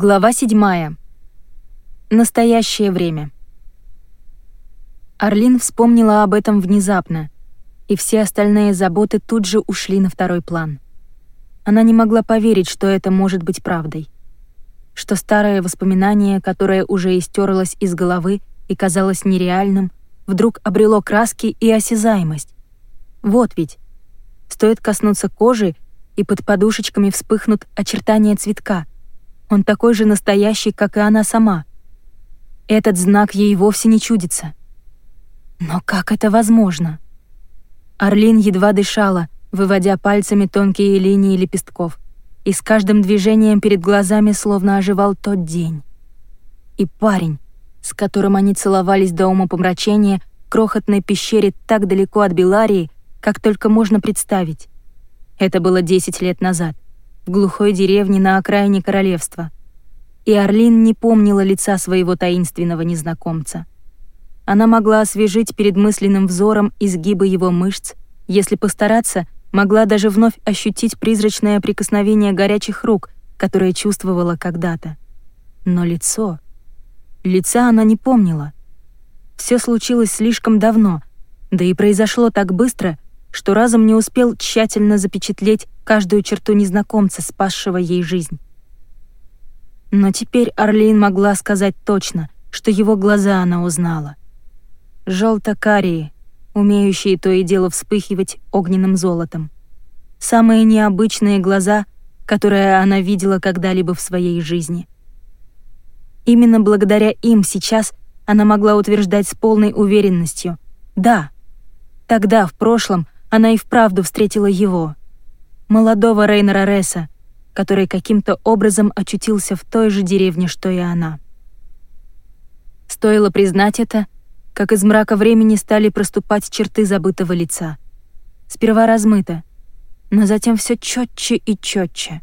Глава 7. Настоящее время. Орлин вспомнила об этом внезапно, и все остальные заботы тут же ушли на второй план. Она не могла поверить, что это может быть правдой. Что старое воспоминание, которое уже истерлось из головы и казалось нереальным, вдруг обрело краски и осязаемость. Вот ведь. Стоит коснуться кожи, и под подушечками вспыхнут очертания цветка — он такой же настоящий, как и она сама. Этот знак ей вовсе не чудится. Но как это возможно? Орлин едва дышала, выводя пальцами тонкие линии лепестков, и с каждым движением перед глазами словно оживал тот день. И парень, с которым они целовались до умопомрачения в крохотной пещере так далеко от Беларии, как только можно представить. Это было 10 лет назад в глухой деревне на окраине королевства. И Орлин не помнила лица своего таинственного незнакомца. Она могла освежить перед мысленным взором изгибы его мышц, если постараться, могла даже вновь ощутить призрачное прикосновение горячих рук, которое чувствовала когда-то. Но лицо... Лица она не помнила. Все случилось слишком давно, да и произошло так быстро, что разум не успел тщательно запечатлеть каждую черту незнакомца, спасшего ей жизнь. Но теперь Орлин могла сказать точно, что его глаза она узнала. Желто-карие, умеющие то и дело вспыхивать огненным золотом. Самые необычные глаза, которые она видела когда-либо в своей жизни. Именно благодаря им сейчас она могла утверждать с полной уверенностью «Да». Тогда, в прошлом, она и вправду встретила его — молодого Рейнера Ресса, который каким-то образом очутился в той же деревне, что и она. Стоило признать это, как из мрака времени стали проступать черты забытого лица. Сперва размыто, но затем все четче и четче.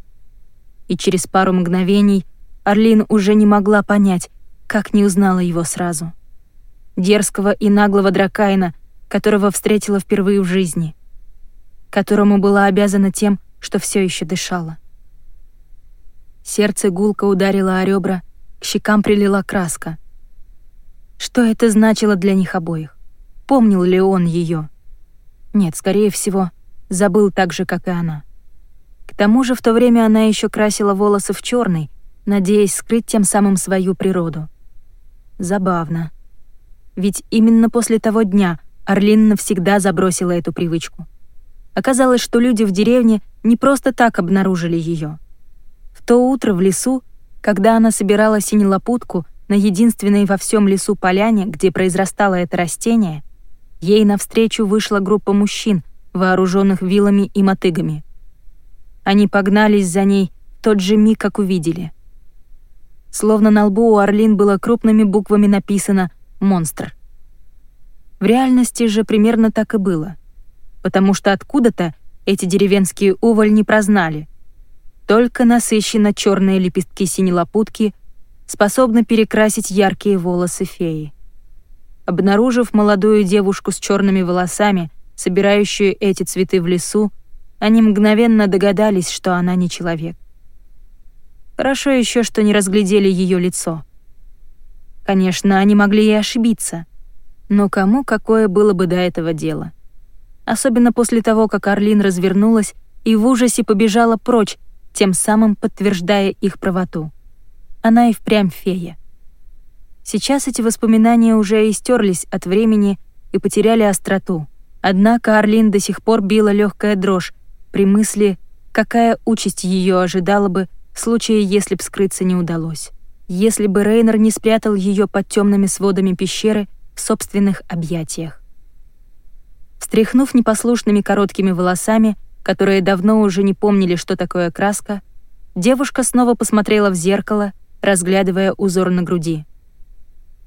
И через пару мгновений Орлин уже не могла понять, как не узнала его сразу. Дерзкого и наглого дракайна, которого встретила впервые в жизни — которому была обязана тем, что все еще дышала. Сердце гулко ударило о ребра, к щекам прилила краска. Что это значило для них обоих? Помнил ли он ее? Нет, скорее всего, забыл так же, как и она. К тому же в то время она еще красила волосы в черный, надеясь скрыть тем самым свою природу. Забавно. Ведь именно после того дня Орлин навсегда забросила эту привычку. Оказалось, что люди в деревне не просто так обнаружили ее. В то утро в лесу, когда она собирала синелопутку на единственной во всем лесу поляне, где произрастало это растение, ей навстречу вышла группа мужчин, вооруженных вилами и мотыгами. Они погнались за ней тот же миг, как увидели. Словно на лбу у Орлин было крупными буквами написано «Монстр». В реальности же примерно так и было — потому что откуда-то эти деревенские увольни прознали. Только насыщенно черные лепестки синелопутки способны перекрасить яркие волосы феи. Обнаружив молодую девушку с черными волосами, собирающую эти цветы в лесу, они мгновенно догадались, что она не человек. Хорошо еще, что не разглядели ее лицо. Конечно, они могли и ошибиться, но кому какое было бы до этого дело? особенно после того, как Орлин развернулась и в ужасе побежала прочь, тем самым подтверждая их правоту. Она и впрямь фея. Сейчас эти воспоминания уже истерлись от времени и потеряли остроту. Однако Орлин до сих пор била легкая дрожь при мысли, какая участь ее ожидала бы в случае, если б скрыться не удалось. Если бы Рейнер не спрятал ее под темными сводами пещеры в собственных объятиях. Встряхнув непослушными короткими волосами, которые давно уже не помнили, что такое краска, девушка снова посмотрела в зеркало, разглядывая узор на груди.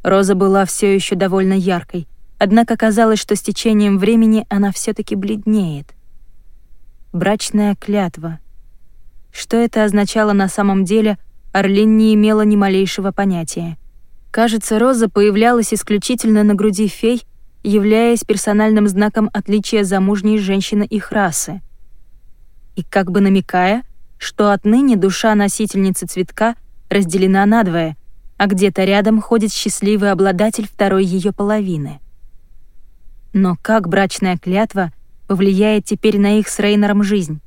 Роза была все еще довольно яркой, однако казалось, что с течением времени она все таки бледнеет. Брачная клятва. Что это означало на самом деле, Орлин не имела ни малейшего понятия. Кажется, роза появлялась исключительно на груди фей являясь персональным знаком отличия замужней женщины их расы. И как бы намекая, что отныне душа носительницы цветка разделена надвое, а где-то рядом ходит счастливый обладатель второй ее половины. Но как брачная клятва повлияет теперь на их с Рейнером жизнь?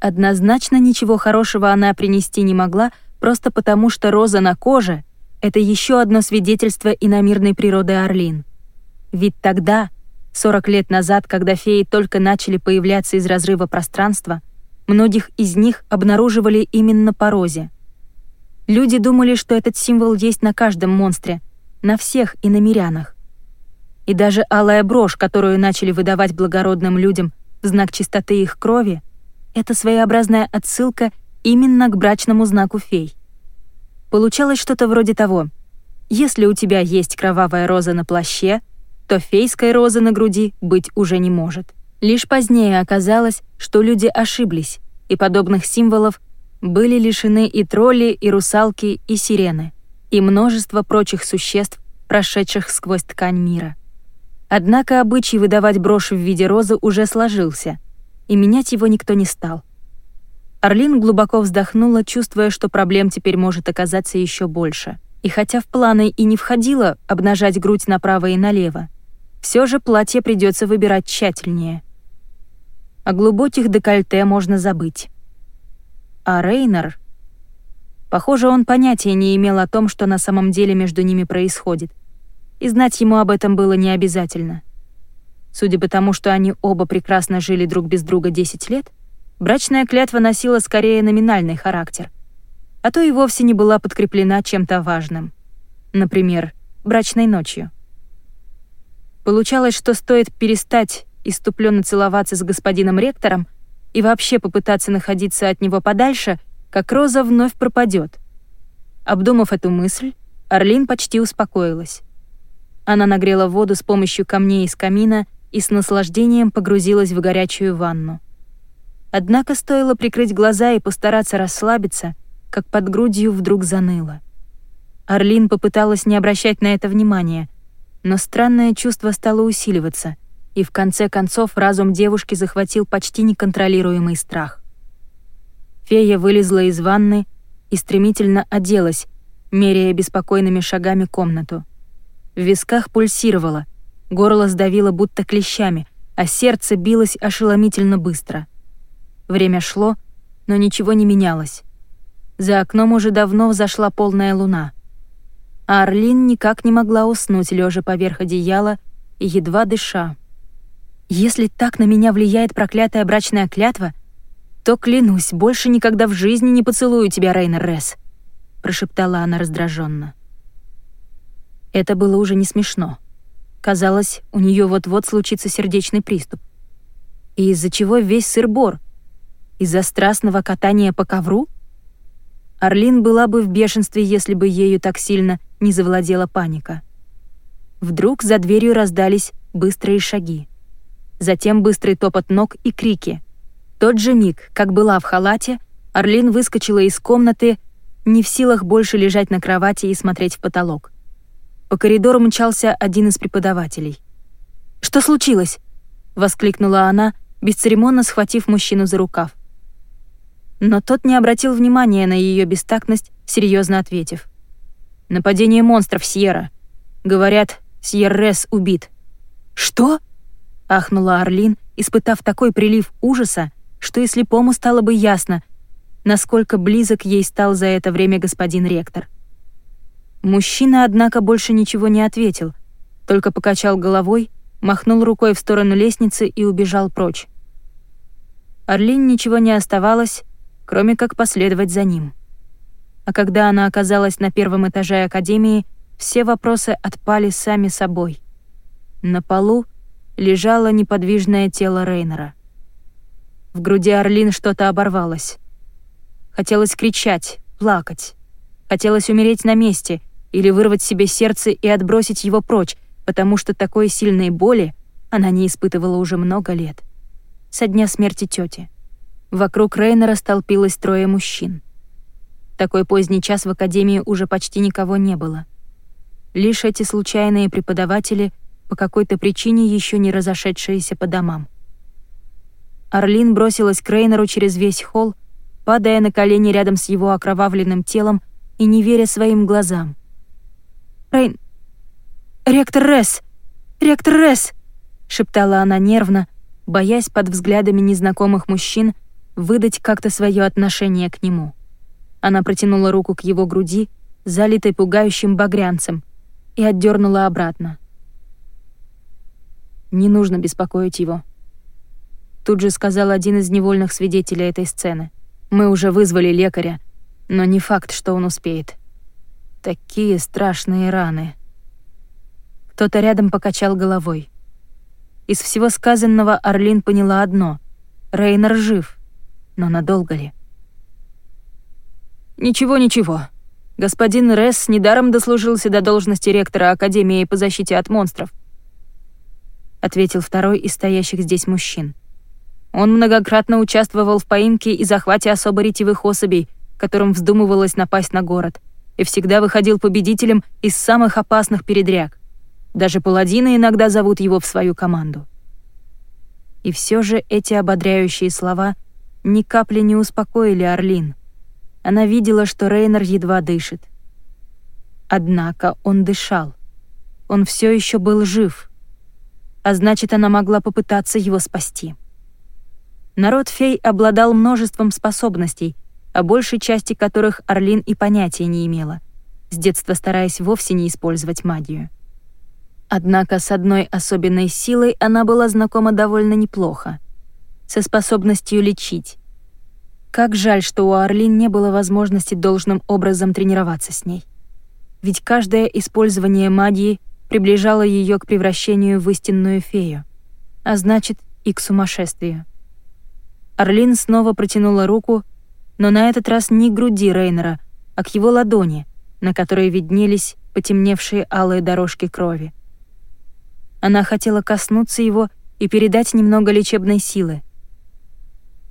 Однозначно ничего хорошего она принести не могла, просто потому что роза на коже — это еще одно свидетельство иномирной природы Орлин. Ведь тогда, 40 лет назад, когда феи только начали появляться из разрыва пространства, многих из них обнаруживали именно по розе. Люди думали, что этот символ есть на каждом монстре, на всех иномирянах. И даже алая брошь, которую начали выдавать благородным людям в знак чистоты их крови, это своеобразная отсылка именно к брачному знаку фей. Получалось что-то вроде того. Если у тебя есть кровавая роза на плаще, то фейской розы на груди быть уже не может. Лишь позднее оказалось, что люди ошиблись, и подобных символов были лишены и тролли, и русалки, и сирены, и множество прочих существ, прошедших сквозь ткань мира. Однако обычай выдавать брошь в виде розы уже сложился, и менять его никто не стал. Орлин глубоко вздохнула, чувствуя, что проблем теперь может оказаться еще больше. И хотя в планы и не входило обнажать грудь направо и налево, все же платье придется выбирать тщательнее. О глубоких декольте можно забыть. А Рейнер... Похоже, он понятия не имел о том, что на самом деле между ними происходит. И знать ему об этом было не обязательно. Судя по тому, что они оба прекрасно жили друг без друга 10 лет, брачная клятва носила скорее номинальный характер, а то и вовсе не была подкреплена чем-то важным. Например, брачной ночью. Получалось, что стоит перестать иступленно целоваться с господином ректором и вообще попытаться находиться от него подальше, как Роза вновь пропадет. Обдумав эту мысль, Орлин почти успокоилась. Она нагрела воду с помощью камней из камина и с наслаждением погрузилась в горячую ванну. Однако стоило прикрыть глаза и постараться расслабиться, как под грудью вдруг заныло. Орлин попыталась не обращать на это внимания — но странное чувство стало усиливаться, и в конце концов разум девушки захватил почти неконтролируемый страх. Фея вылезла из ванны и стремительно оделась, меряя беспокойными шагами комнату. В висках пульсировало, горло сдавило будто клещами, а сердце билось ошеломительно быстро. Время шло, но ничего не менялось. За окном уже давно взошла полная луна — а Орлин никак не могла уснуть, лежа поверх одеяла и едва дыша. «Если так на меня влияет проклятая брачная клятва, то, клянусь, больше никогда в жизни не поцелую тебя, Рейнер Ресс», — прошептала она раздраженно. Это было уже не смешно. Казалось, у нее вот-вот случится сердечный приступ. И из-за чего весь сыр-бор? Из-за страстного катания по ковру? Орлин была бы в бешенстве, если бы ею так сильно не завладела паника. Вдруг за дверью раздались быстрые шаги. Затем быстрый топот ног и крики. Тот же миг, как была в халате, Орлин выскочила из комнаты, не в силах больше лежать на кровати и смотреть в потолок. По коридору мчался один из преподавателей. «Что случилось?» — воскликнула она, бесцеремонно схватив мужчину за рукав. Но тот не обратил внимания на ее бестактность, серьезно ответив. Нападение монстров Сьерра. Говорят, Сьеррес убит. Что? ахнула Орлин, испытав такой прилив ужаса, что и слепому стало бы ясно, насколько близок ей стал за это время господин ректор. Мужчина, однако, больше ничего не ответил, только покачал головой, махнул рукой в сторону лестницы и убежал прочь. Орлин ничего не оставалось, кроме как последовать за ним а когда она оказалась на первом этаже академии, все вопросы отпали сами собой. На полу лежало неподвижное тело Рейнера. В груди Орлин что-то оборвалось. Хотелось кричать, плакать. Хотелось умереть на месте или вырвать себе сердце и отбросить его прочь, потому что такой сильной боли она не испытывала уже много лет. Со дня смерти тети. Вокруг Рейнера столпилось трое мужчин такой поздний час в академии уже почти никого не было. Лишь эти случайные преподаватели, по какой-то причине еще не разошедшиеся по домам. Орлин бросилась к Рейнеру через весь холл, падая на колени рядом с его окровавленным телом, и не веря своим глазам. «Рейн... Ректор Ресс! Ректор Ресс!» — шептала она нервно, боясь под взглядами незнакомых мужчин выдать как-то свое отношение к нему. Она протянула руку к его груди, залитой пугающим багрянцем, и отдернула обратно. «Не нужно беспокоить его», — тут же сказал один из невольных свидетелей этой сцены. «Мы уже вызвали лекаря, но не факт, что он успеет. Такие страшные раны». Кто-то рядом покачал головой. Из всего сказанного Орлин поняла одно — Рейнер жив, но надолго ли? «Ничего, ничего. Господин Ресс недаром дослужился до должности ректора Академии по защите от монстров», ответил второй из стоящих здесь мужчин. Он многократно участвовал в поимке и захвате особо ретивых особей, которым вздумывалось напасть на город, и всегда выходил победителем из самых опасных передряг. Даже паладины иногда зовут его в свою команду. И все же эти ободряющие слова ни капли не успокоили Орлин. Она видела, что Рейнер едва дышит. Однако он дышал. Он все еще был жив. А значит, она могла попытаться его спасти. Народ фей обладал множеством способностей, о большей части которых Орлин и понятия не имела, с детства стараясь вовсе не использовать магию. Однако с одной особенной силой она была знакома довольно неплохо — со способностью лечить. Как жаль, что у Орлин не было возможности должным образом тренироваться с ней. Ведь каждое использование магии приближало ее к превращению в истинную фею, а значит и к сумасшествию. Орлин снова протянула руку, но на этот раз не к груди Рейнера, а к его ладони, на которой виднелись потемневшие алые дорожки крови. Она хотела коснуться его и передать немного лечебной силы.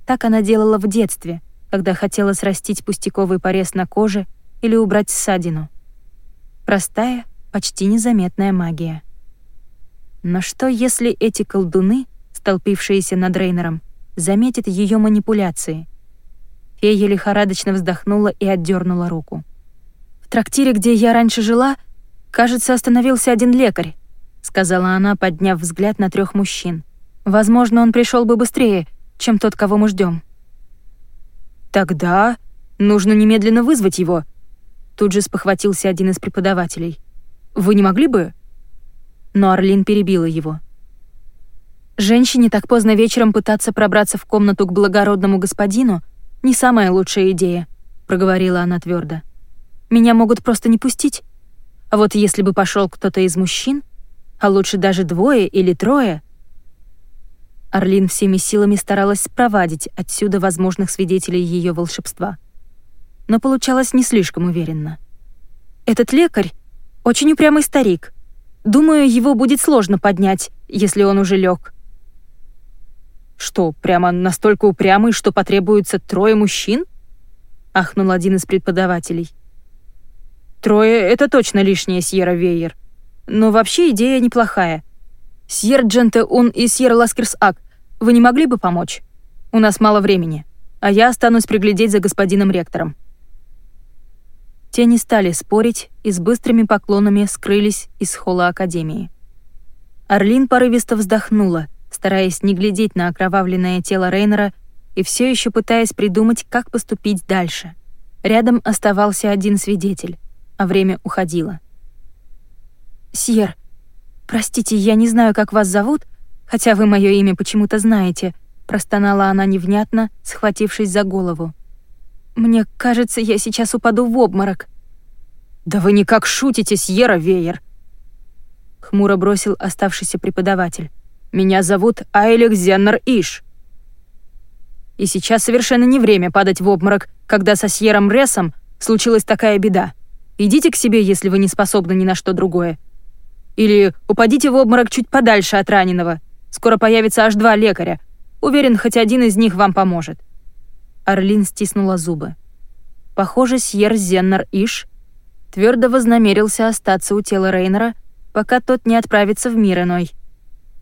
Так она делала в детстве, когда хотела срастить пустяковый порез на коже или убрать ссадину. Простая, почти незаметная магия. Но что, если эти колдуны, столпившиеся над Рейнером, заметят ее манипуляции? Фея лихорадочно вздохнула и отдернула руку. «В трактире, где я раньше жила, кажется, остановился один лекарь сказала она, подняв взгляд на трех мужчин. Возможно, он пришел бы быстрее, чем тот, кого мы ждем. Тогда нужно немедленно вызвать его. Тут же спохватился один из преподавателей. Вы не могли бы? Но Орлин перебила его. Женщине так поздно вечером пытаться пробраться в комнату к благородному господину не самая лучшая идея, проговорила она твердо. Меня могут просто не пустить. А вот если бы пошел кто-то из мужчин, а лучше даже двое или трое. Орлин всеми силами старалась спровадить отсюда возможных свидетелей ее волшебства. Но получалось не слишком уверенно. «Этот лекарь — очень упрямый старик. Думаю, его будет сложно поднять, если он уже лег. «Что, прямо настолько упрямый, что потребуется трое мужчин?» — ахнул один из преподавателей. «Трое — это точно лишнее, сьер Равейер», но вообще идея неплохая. Сьер Дженте Ун и Сьер Ласкерс Ак, вы не могли бы помочь? У нас мало времени, а я останусь приглядеть за господином ректором». Те не стали спорить и с быстрыми поклонами скрылись из холла Академии. Орлин порывисто вздохнула, стараясь не глядеть на окровавленное тело Рейнера и все еще пытаясь придумать, как поступить дальше. Рядом оставался один свидетель, а время уходило. «Сьер, простите, я не знаю, как вас зовут, хотя вы мое имя почему-то знаете», простонала она невнятно, схватившись за голову. «Мне кажется, я сейчас упаду в обморок». «Да вы никак шутите, Сьерра Веер!» Хмуро бросил оставшийся преподаватель. «Меня зовут Айлек Зеннер Иш». И сейчас совершенно не время падать в обморок, когда со Сьером Ресом случилась такая беда. Идите к себе, если вы не способны ни на что другое. Или упадите в обморок чуть подальше от раненого. Скоро появится аж два лекаря. Уверен, хоть один из них вам поможет». Орлин стиснула зубы. Похоже, Сьер Зеннер Иш твердо вознамерился остаться у тела Рейнера, пока тот не отправится в мир иной.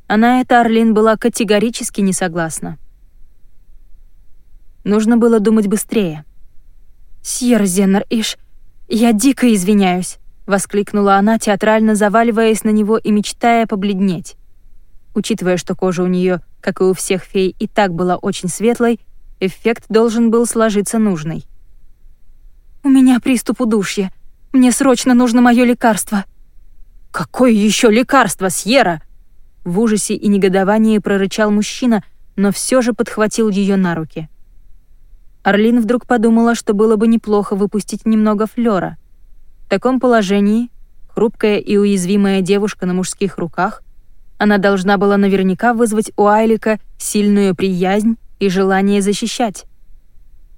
А на это Орлин была категорически не согласна. Нужно было думать быстрее. «Сьер Зеннер Иш, «Я дико извиняюсь», — воскликнула она, театрально заваливаясь на него и мечтая побледнеть. Учитывая, что кожа у нее, как и у всех фей, и так была очень светлой, эффект должен был сложиться нужный. «У меня приступ удушья. Мне срочно нужно мое лекарство». «Какое еще лекарство, Сьерра?» В ужасе и негодовании прорычал мужчина, но все же подхватил ее на руки. Орлин вдруг подумала, что было бы неплохо выпустить немного флера. В таком положении, хрупкая и уязвимая девушка на мужских руках, она должна была наверняка вызвать у Айлика сильную приязнь и желание защищать.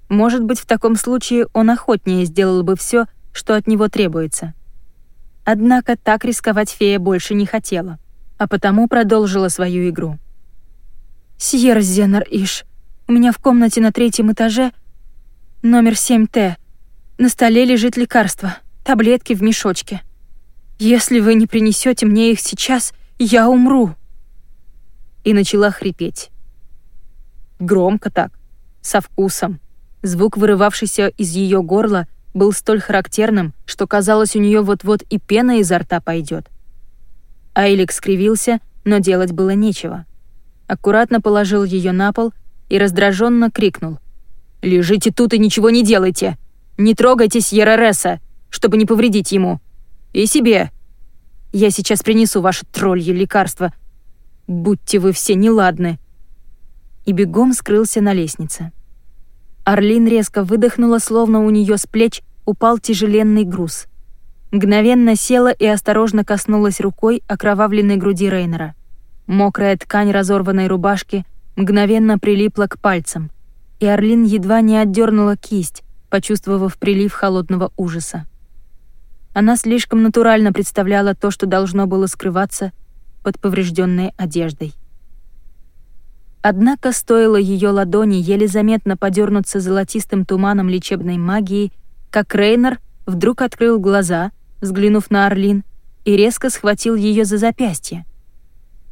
Может быть, в таком случае он охотнее сделал бы все, что от него требуется. Однако так рисковать фея больше не хотела, а потому продолжила свою игру. «Сьерра Зеннер Иш, у меня в комнате на третьем этаже номер 7Т. На столе лежит лекарство, таблетки в мешочке. Если вы не принесете мне их сейчас, я умру!» И начала хрипеть. Громко так, со вкусом. Звук, вырывавшийся из ее горла, был столь характерным, что казалось, у нее вот-вот и пена изо рта пойдет. Айлик скривился, но делать было нечего. Аккуратно положил ее на пол и раздраженно крикнул. «Лежите тут и ничего не делайте! Не трогайте Сьерререса, чтобы не повредить ему! И себе! Я сейчас принесу ваше троллье лекарство. Будьте вы все неладны!» И бегом скрылся на лестнице. Орлин резко выдохнула, словно у нее с плеч упал тяжеленный груз. Мгновенно села и осторожно коснулась рукой окровавленной груди Рейнера. Мокрая ткань разорванной рубашки мгновенно прилипла к пальцам, и Орлин едва не отдернула кисть, почувствовав прилив холодного ужаса. Она слишком натурально представляла то, что должно было скрываться под поврежденной одеждой. Однако стоило ее ладони еле заметно подернуться золотистым туманом лечебной магии, как Рейнер вдруг открыл глаза, взглянув на Орлин, и резко схватил ее за запястье.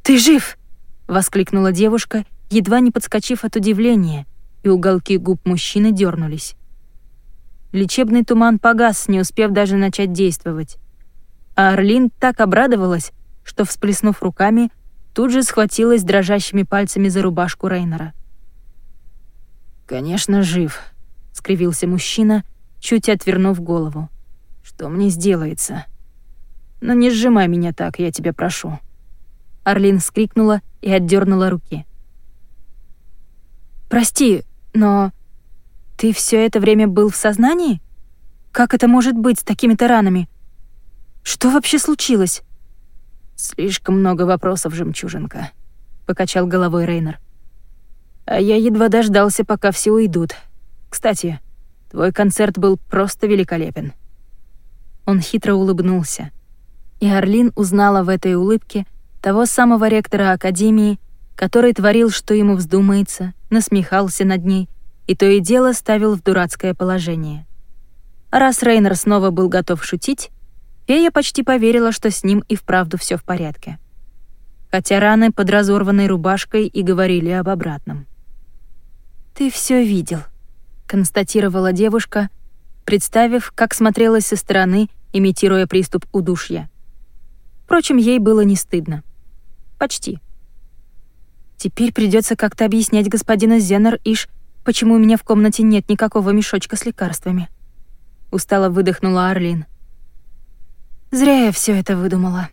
«Ты жив!» — воскликнула девушка, едва не подскочив от удивления, и уголки губ мужчины дернулись. Лечебный туман погас, не успев даже начать действовать. А Орлин так обрадовалась, что, всплеснув руками, тут же схватилась дрожащими пальцами за рубашку Рейнера. «Конечно, жив», — скривился мужчина, чуть отвернув голову. «Что мне сделается? Но не сжимай меня так, я тебя прошу». Орлин вскрикнула и отдернула руки. «Прости, но ты все это время был в сознании? Как это может быть с такими-то ранами? Что вообще случилось?» «Слишком много вопросов, жемчужинка», — покачал головой Рейнер. «А я едва дождался, пока все уйдут. Кстати, твой концерт был просто великолепен». Он хитро улыбнулся. И Орлин узнала в этой улыбке того самого ректора Академии, который творил, что ему вздумается, насмехался над ней и то и дело ставил в дурацкое положение. раз Рейнер снова был готов шутить, Фея почти поверила, что с ним и вправду все в порядке. Хотя раны под разорванной рубашкой и говорили об обратном. «Ты все видел», — констатировала девушка, представив, как смотрелась со стороны, имитируя приступ удушья. Впрочем, ей было не стыдно. Почти. Теперь придется как-то объяснять господину Зеннер Иш, почему у меня в комнате нет никакого мешочка с лекарствами. Устало выдохнула Арлин. Зря я все это выдумала.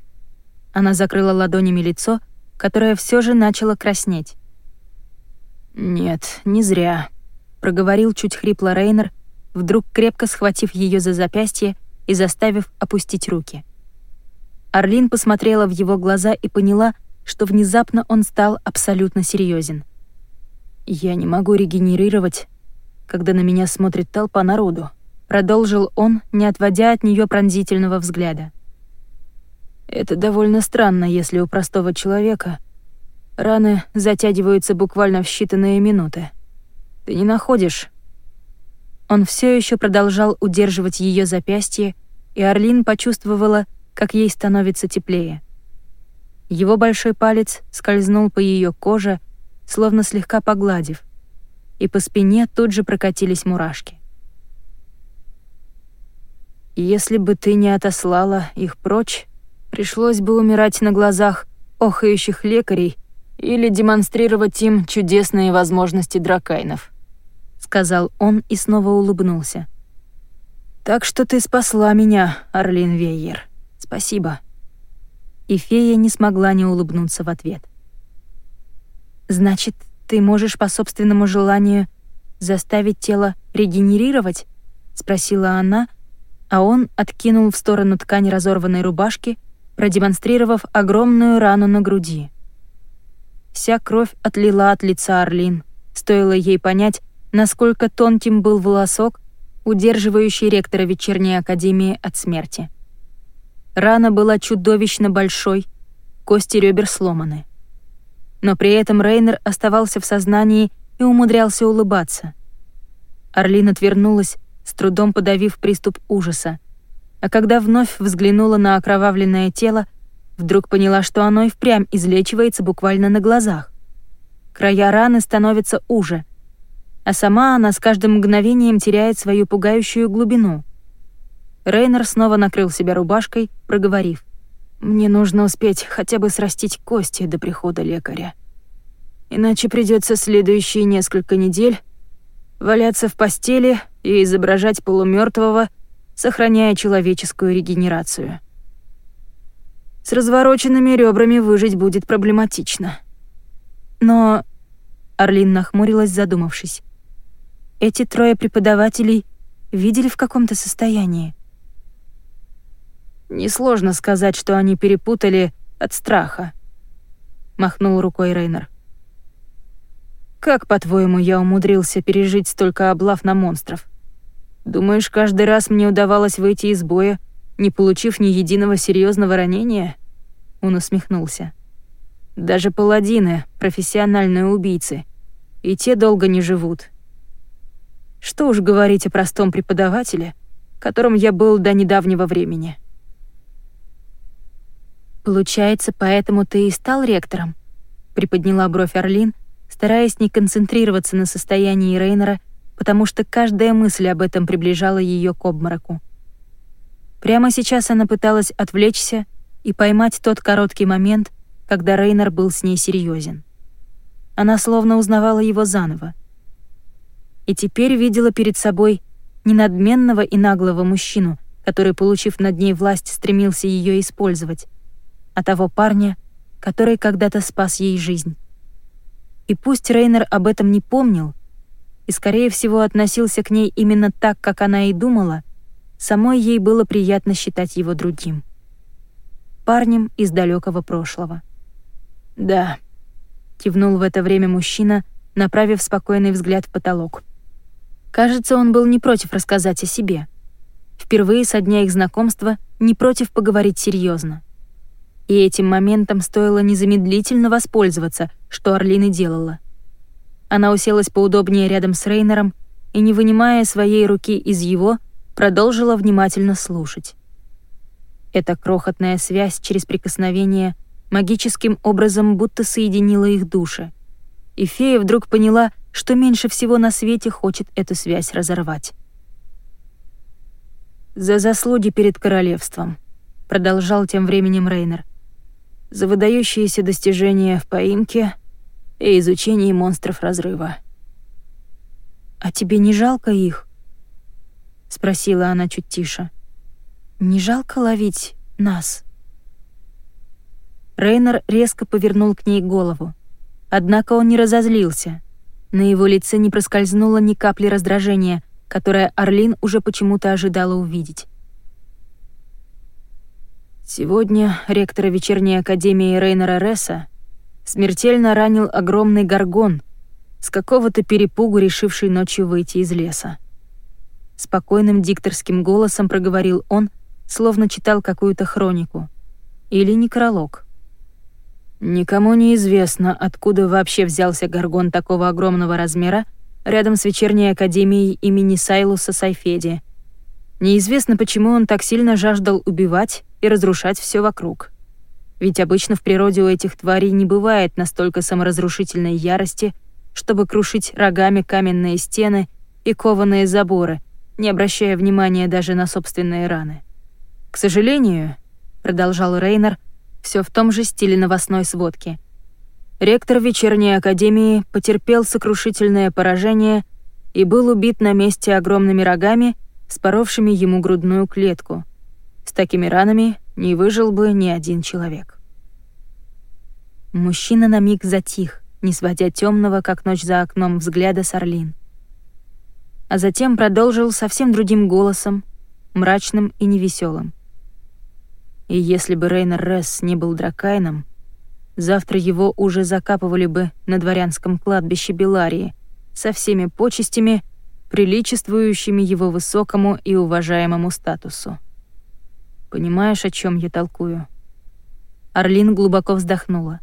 Она закрыла ладонями лицо, которое все же начало краснеть. «Нет, не зря», — проговорил чуть хрипло Рейнер, вдруг крепко схватив ее за запястье и заставив опустить руки. Орлин посмотрела в его глаза и поняла, что внезапно он стал абсолютно серьезен. «Я не могу регенерировать, когда на меня смотрит толпа народу», продолжил он, не отводя от нее пронзительного взгляда. Это довольно странно, если у простого человека раны затягиваются буквально в считанные минуты. Ты не находишь? Он все еще продолжал удерживать ее запястье, и Орлин почувствовала, как ей становится теплее. Его большой палец скользнул по ее коже, словно слегка погладив, и по спине тут же прокатились мурашки. Если бы ты не отослала их прочь, пришлось бы умирать на глазах охающих лекарей или демонстрировать им чудесные возможности дракайнов», — сказал он и снова улыбнулся. «Так что ты спасла меня, Орлин Вейер. Спасибо». И фея не смогла не улыбнуться в ответ. «Значит, ты можешь по собственному желанию заставить тело регенерировать?» — спросила она, а он откинул в сторону ткань разорванной рубашки, продемонстрировав огромную рану на груди. Вся кровь отлила от лица Орлин. Стоило ей понять, насколько тонким был волосок, удерживающий ректора вечерней академии от смерти. Рана была чудовищно большой, кости ребер сломаны. Но при этом Рейнер оставался в сознании и умудрялся улыбаться. Орлин отвернулась, с трудом подавив приступ ужаса, а когда вновь взглянула на окровавленное тело, Вдруг поняла, что оно и впрямь излечивается буквально на глазах. Края раны становятся уже, а сама она с каждым мгновением теряет свою пугающую глубину. Рейнер снова накрыл себя рубашкой, проговорив. «Мне нужно успеть хотя бы срастить кости до прихода лекаря. Иначе придется следующие несколько недель валяться в постели и изображать полумертвого, сохраняя человеческую регенерацию». С развороченными ребрами выжить будет проблематично. Но... Орлин нахмурилась, задумавшись. Эти трое преподавателей видели в каком-то состоянии. Несложно сказать, что они перепутали от страха. Махнул рукой Рейнер. Как, по-твоему, я умудрился пережить столько облав на монстров? Думаешь, каждый раз мне удавалось выйти из боя не получив ни единого серьезного ранения?» Он усмехнулся. «Даже паладины, профессиональные убийцы, и те долго не живут. Что уж говорить о простом преподавателе, которым я был до недавнего времени». «Получается, поэтому ты и стал ректором?» — приподняла бровь Орлин, стараясь не концентрироваться на состоянии Рейнера, потому что каждая мысль об этом приближала ее к обмороку. Прямо сейчас она пыталась отвлечься и поймать тот короткий момент, когда Рейнер был с ней серьезен. Она словно узнавала его заново. И теперь видела перед собой не надменного и наглого мужчину, который, получив над ней власть, стремился ее использовать, а того парня, который когда-то спас ей жизнь. И пусть Рейнер об этом не помнил и, скорее всего, относился к ней именно так, как она и думала — Самой ей было приятно считать его другим. Парнем из далекого прошлого. «Да», — кивнул в это время мужчина, направив спокойный взгляд в потолок. Кажется, он был не против рассказать о себе. Впервые со дня их знакомства не против поговорить серьезно. И этим моментом стоило незамедлительно воспользоваться, что Орлина делала. Она уселась поудобнее рядом с Рейнером и, не вынимая своей руки из его, продолжила внимательно слушать. Эта крохотная связь через прикосновение магическим образом будто соединила их души. И фея вдруг поняла, что меньше всего на свете хочет эту связь разорвать. «За заслуги перед королевством», — продолжал тем временем Рейнер. «За выдающиеся достижения в поимке и изучении монстров разрыва». «А тебе не жалко их?» — спросила она чуть тише. «Не жалко ловить нас?» Рейнер резко повернул к ней голову. Однако он не разозлился. На его лице не проскользнуло ни капли раздражения, которое Орлин уже почему-то ожидала увидеть. Сегодня ректора вечерней академии Рейнера Ресса смертельно ранил огромный горгон, с какого-то перепугу решивший ночью выйти из леса. Спокойным дикторским голосом проговорил он, словно читал какую-то хронику. Или некролог. Никому не известно, откуда вообще взялся горгон такого огромного размера рядом с вечерней академией имени Сайлуса Сайфеди. Неизвестно, почему он так сильно жаждал убивать и разрушать все вокруг. Ведь обычно в природе у этих тварей не бывает настолько саморазрушительной ярости, чтобы крушить рогами каменные стены и кованые заборы — не обращая внимания даже на собственные раны. «К сожалению», — продолжал Рейнер, все в том же стиле новостной сводки, ректор вечерней академии потерпел сокрушительное поражение и был убит на месте огромными рогами, споровшими ему грудную клетку. С такими ранами не выжил бы ни один человек. Мужчина на миг затих, не сводя темного, как ночь за окном, взгляда с Орлин. А затем продолжил совсем другим голосом, мрачным и невеселым. И если бы Рейнер Ресс не был дракайном, завтра его уже закапывали бы на дворянском кладбище Беларии со всеми почестями, приличествующими его высокому и уважаемому статусу. Понимаешь, о чем я толкую?» Орлин глубоко вздохнула.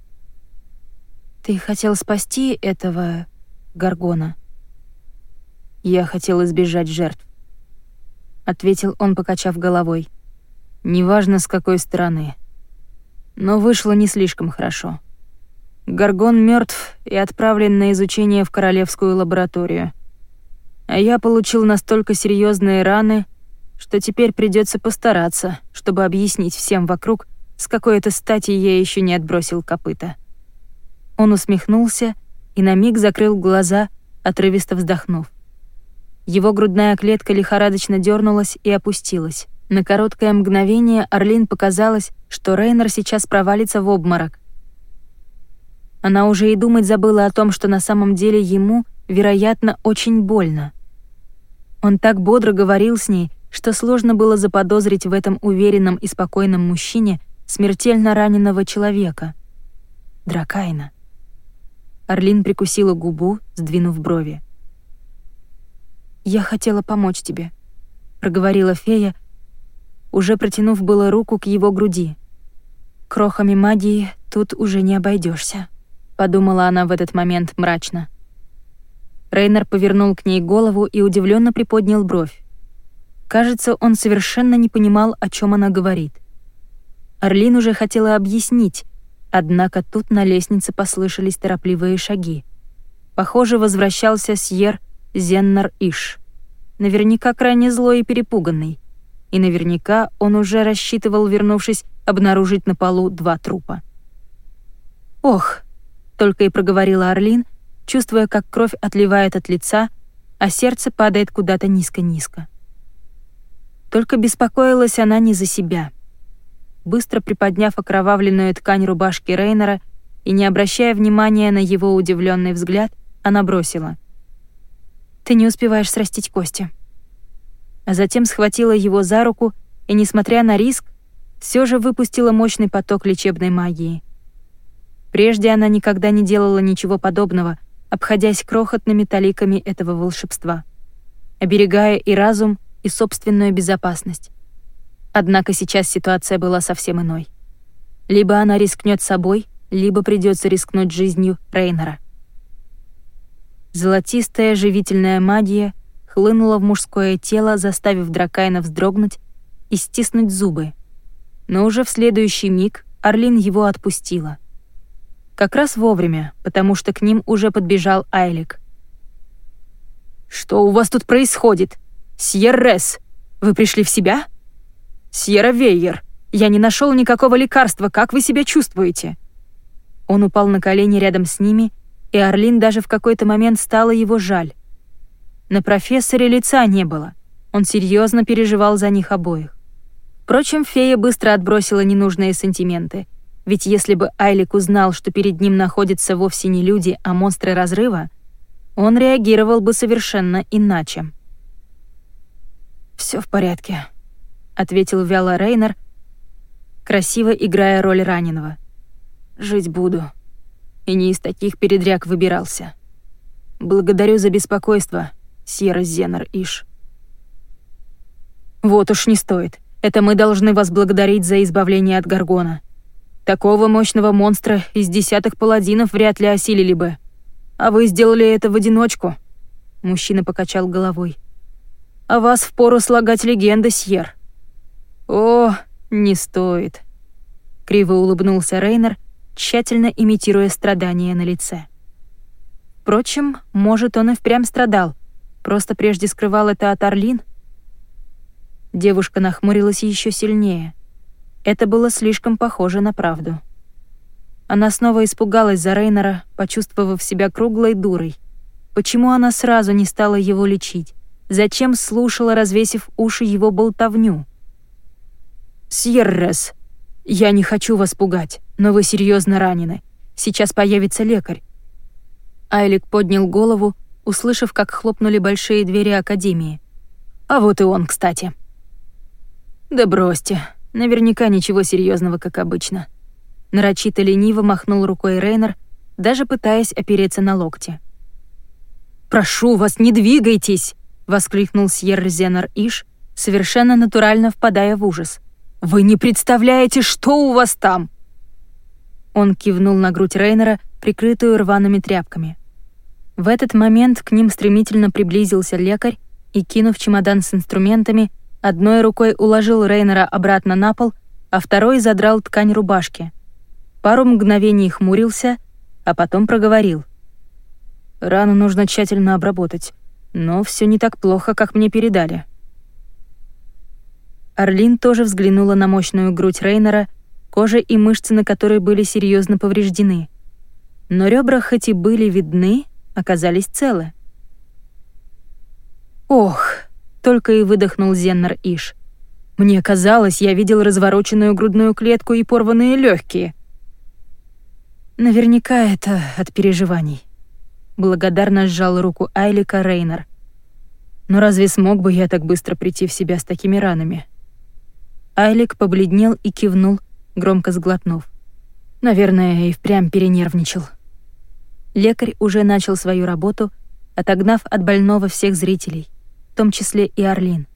«Ты хотел спасти этого Гаргона?» «Я хотел избежать жертв», — ответил он, покачав головой. «Неважно, с какой стороны. Но вышло не слишком хорошо. Гаргон мертв и отправлен на изучение в королевскую лабораторию. А я получил настолько серьезные раны, что теперь придется постараться, чтобы объяснить всем вокруг, с какой это стати я еще не отбросил копыта. Он усмехнулся и на миг закрыл глаза, отрывисто вздохнув. Его грудная клетка лихорадочно дернулась и опустилась. На короткое мгновение Орлин показалось, что Рейнер сейчас провалится в обморок. Она уже и думать забыла о том, что на самом деле ему, вероятно, очень больно. Он так бодро говорил с ней, что сложно было заподозрить в этом уверенном и спокойном мужчине смертельно раненого человека. Дракайна. Орлин прикусила губу, сдвинув брови. «Я хотела помочь тебе», — проговорила фея, уже протянув было руку к его груди. «Крохами магии тут уже не обойдешься, подумала она в этот момент мрачно. Рейнер повернул к ней голову и удивленно приподнял бровь. Кажется, он совершенно не понимал, о чем она говорит. Орлин уже хотела объяснить, Однако тут на лестнице послышались торопливые шаги. Похоже, возвращался Сьер Зеннар Иш. Наверняка крайне злой и перепуганный. И наверняка он уже рассчитывал, вернувшись, обнаружить на полу два трупа. «Ох!» — только и проговорила Орлин, чувствуя, как кровь отливает от лица, а сердце падает куда-то низко-низко. Только беспокоилась она не за себя — быстро приподняв окровавленную ткань рубашки Рейнера и не обращая внимания на его удивленный взгляд, она бросила. «Ты не успеваешь срастить кости». А затем схватила его за руку и, несмотря на риск, все же выпустила мощный поток лечебной магии. Прежде она никогда не делала ничего подобного, обходясь крохотными таликами этого волшебства, оберегая и разум, и собственную безопасность. Однако сейчас ситуация была совсем иной. Либо она рискнет собой, либо придется рискнуть жизнью Рейнера. Золотистая живительная магия хлынула в мужское тело, заставив Дракайна вздрогнуть и стиснуть зубы. Но уже в следующий миг Орлин его отпустила. Как раз вовремя, потому что к ним уже подбежал Айлик. «Что у вас тут происходит? Сьеррес, вы пришли в себя?» «Сьерра Вейер, я не нашел никакого лекарства, как вы себя чувствуете?» Он упал на колени рядом с ними, и Орлин даже в какой-то момент стало его жаль. На профессоре лица не было, он серьезно переживал за них обоих. Впрочем, фея быстро отбросила ненужные сантименты, ведь если бы Айлик узнал, что перед ним находятся вовсе не люди, а монстры разрыва, он реагировал бы совершенно иначе. Все в порядке», ответил вяло Рейнер, красиво играя роль раненого. Жить буду. И не из таких передряг выбирался. Благодарю за беспокойство, Сьерра Зенер Иш. Вот уж не стоит. Это мы должны вас благодарить за избавление от Гаргона. Такого мощного монстра из десятых паладинов вряд ли осилили бы. А вы сделали это в одиночку. Мужчина покачал головой. А вас впору слагать легенды, Сьер. «О, не стоит», — криво улыбнулся Рейнер, тщательно имитируя страдания на лице. Впрочем, может, он и впрямь страдал, просто прежде скрывал это от Орлин, Девушка нахмурилась еще сильнее. Это было слишком похоже на правду. Она снова испугалась за Рейнера, почувствовав себя круглой дурой. Почему она сразу не стала его лечить? Зачем слушала, развесив уши его болтовню? «Сьеррес, я не хочу вас пугать, но вы серьезно ранены. Сейчас появится лекарь». Айлик поднял голову, услышав, как хлопнули большие двери Академии. «А вот и он, кстати». «Да бросьте, наверняка ничего серьезного, как обычно». Нарочито лениво махнул рукой Рейнер, даже пытаясь опереться на локти. «Прошу вас, не двигайтесь!» — воскликнул Сьерр Зенер Иш, совершенно натурально впадая в ужас. «Вы не представляете, что у вас там!» Он кивнул на грудь Рейнера, прикрытую рваными тряпками. В этот момент к ним стремительно приблизился лекарь и, кинув чемодан с инструментами, Одной рукой уложил Рейнера обратно на пол, а второй задрал ткань рубашки. Пару мгновений хмурился, а потом проговорил. «Рану нужно тщательно обработать, но все не так плохо, как мне передали». Орлин тоже взглянула на мощную грудь Рейнера, кожа и мышцы на которой были серьезно повреждены. Но ребра, хоть и были видны, оказались целы. «Ох!» Только и выдохнул Зеннер Иш. Мне казалось, я видел развороченную грудную клетку и порванные легкие. Наверняка это от переживаний. Благодарно сжал руку Айлика Рейнер. Но разве смог бы я так быстро прийти в себя с такими ранами? Айлик побледнел и кивнул, громко сглотнув. Наверное, и впрямь перенервничал. Лекарь уже начал свою работу, отогнав от больного всех зрителей — в том числе и Орлин.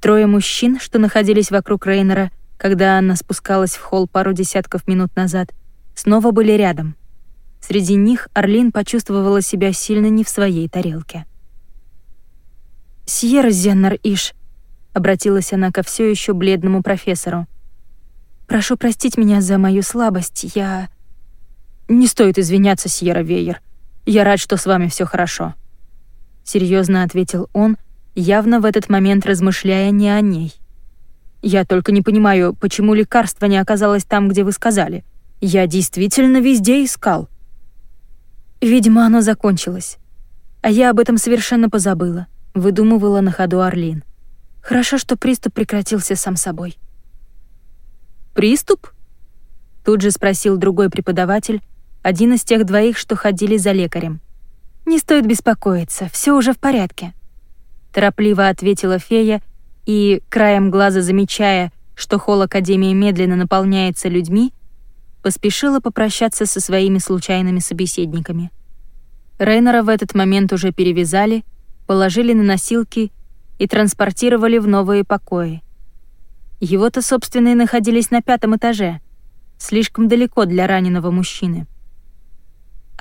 Трое мужчин, что находились вокруг Рейнера, когда Анна спускалась в холл пару десятков минут назад, снова были рядом. Среди них Орлин почувствовала себя сильно не в своей тарелке. «Сьерра Зеннер Иш», — обратилась она ко все еще бледному профессору. «Прошу простить меня за мою слабость, я...» «Не стоит извиняться, Сьерра Вейер. Я рад, что с вами все хорошо», — серьезно ответил он, явно в этот момент размышляя не о ней. «Я только не понимаю, почему лекарство не оказалось там, где вы сказали. Я действительно везде искал». «Видимо, оно закончилось. А я об этом совершенно позабыла», — выдумывала на ходу Орлин. «Хорошо, что приступ прекратился сам собой». «Приступ?» Тут же спросил другой преподаватель, один из тех двоих, что ходили за лекарем. «Не стоит беспокоиться, все уже в порядке», — торопливо ответила фея и, краем глаза замечая, что холл Академии медленно наполняется людьми, поспешила попрощаться со своими случайными собеседниками. Рейнера в этот момент уже перевязали, положили на носилки и транспортировали в новые покои. Его-то собственные находились на пятом этаже, слишком далеко для раненого мужчины.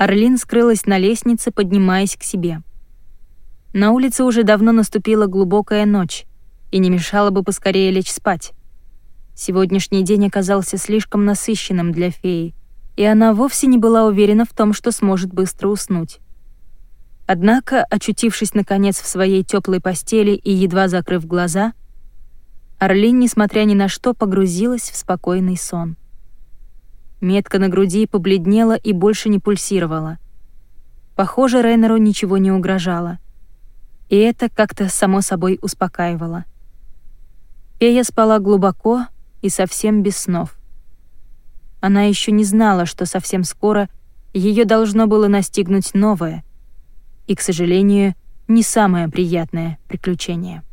Орлин скрылась на лестнице, поднимаясь к себе. На улице уже давно наступила глубокая ночь, и не мешало бы поскорее лечь спать. Сегодняшний день оказался слишком насыщенным для феи, и она вовсе не была уверена в том, что сможет быстро уснуть. Однако, очутившись наконец в своей теплой постели и едва закрыв глаза, Орлин, несмотря ни на что, погрузилась в спокойный сон. Метка на груди побледнела и больше не пульсировала. Похоже, Рейнеру ничего не угрожало. И это как-то само собой успокаивало. Фея спала глубоко и совсем без снов. Она еще не знала, что совсем скоро ее должно было настигнуть новое и, к сожалению, не самое приятное приключение.